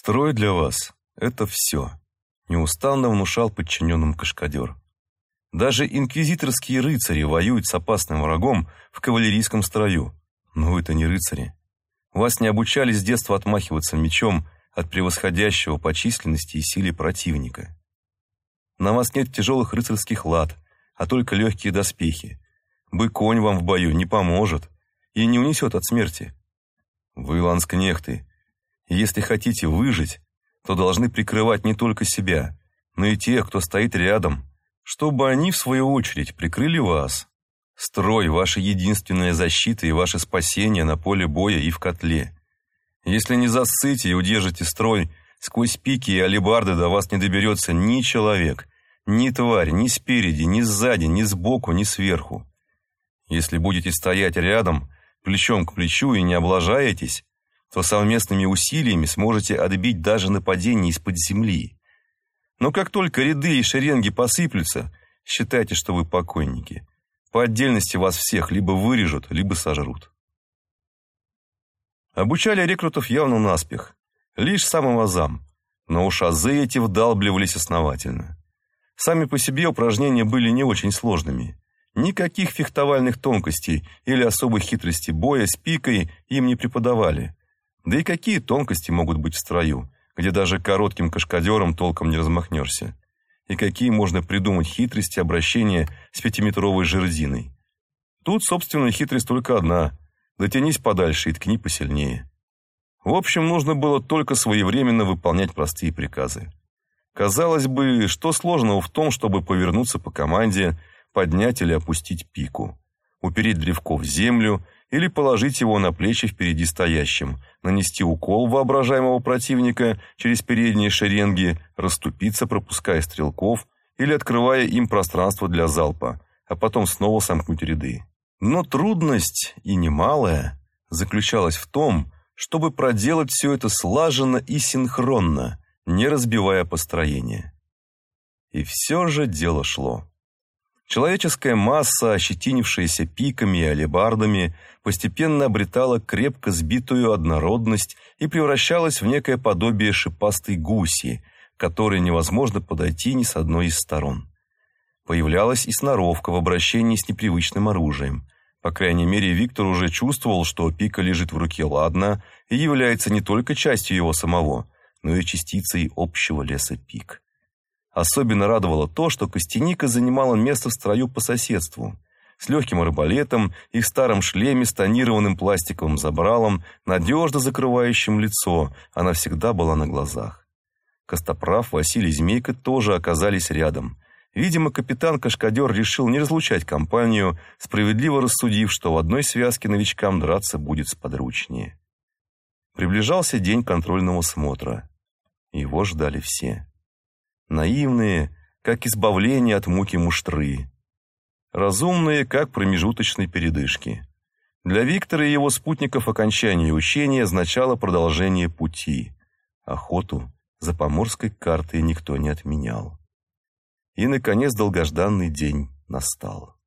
Строй для вас — это все, неустанно внушал подчиненным кашкадер. Даже инквизиторские рыцари воюют с опасным врагом в кавалерийском строю. Но вы-то не рыцари. Вас не обучали с детства отмахиваться мечом от превосходящего по численности и силе противника. На вас нет тяжелых рыцарских лад, а только легкие доспехи. Бы-конь вам в бою не поможет и не унесет от смерти. Вы ланскнехты, если хотите выжить, то должны прикрывать не только себя, но и тех, кто стоит рядом, чтобы они, в свою очередь, прикрыли вас. Строй – ваша единственная защита и ваше спасение на поле боя и в котле. Если не засыте и удержите строй, сквозь пики и алебарды до вас не доберется ни человек, ни тварь, ни спереди, ни сзади, ни сбоку, ни сверху. Если будете стоять рядом, плечом к плечу и не облажаетесь, то совместными усилиями сможете отбить даже нападение из-под земли. Но как только ряды и шеренги посыплются, считайте, что вы покойники. По отдельности вас всех либо вырежут, либо сожрут. Обучали рекрутов явно наспех, лишь самым азам, но уж азы эти вдалбливались основательно. Сами по себе упражнения были не очень сложными. Никаких фехтовальных тонкостей или особых хитростей боя с пикой им не преподавали. Да и какие тонкости могут быть в строю, где даже коротким кашкадером толком не размахнешься? И какие можно придумать хитрости обращения с пятиметровой жердиной? Тут, собственно, хитрость только одна. Дотянись подальше и ткни посильнее. В общем, нужно было только своевременно выполнять простые приказы. Казалось бы, что сложного в том, чтобы повернуться по команде, поднять или опустить пику, упереть древко в землю или положить его на плечи впереди стоящим, нанести укол воображаемого противника через передние шеренги, расступиться, пропуская стрелков или открывая им пространство для залпа, а потом снова сомкнуть ряды. Но трудность, и немалая, заключалась в том, чтобы проделать все это слаженно и синхронно, не разбивая построение. И все же дело шло. Человеческая масса, ощетинившаяся пиками и алебардами, постепенно обретала крепко сбитую однородность и превращалась в некое подобие шипастой гуси, которой невозможно подойти ни с одной из сторон. Появлялась и сноровка в обращении с непривычным оружием. По крайней мере, Виктор уже чувствовал, что пика лежит в руке ладно и является не только частью его самого, но и частицей общего леса пик. Особенно радовало то, что Костяника занимала место в строю по соседству. С легким арбалетом и в старом шлеме с тонированным пластиковым забралом, надежно закрывающим лицо, она всегда была на глазах. Костоправ, Василий Змейка тоже оказались рядом. Видимо, капитан-кашкадер решил не разлучать компанию, справедливо рассудив, что в одной связке новичкам драться будет сподручнее. Приближался день контрольного смотра. Его ждали все наивные, как избавление от муки муштры, разумные, как промежуточные передышки. Для Виктора и его спутников окончание учения означало продолжение пути. Охоту за поморской картой никто не отменял. И, наконец, долгожданный день настал.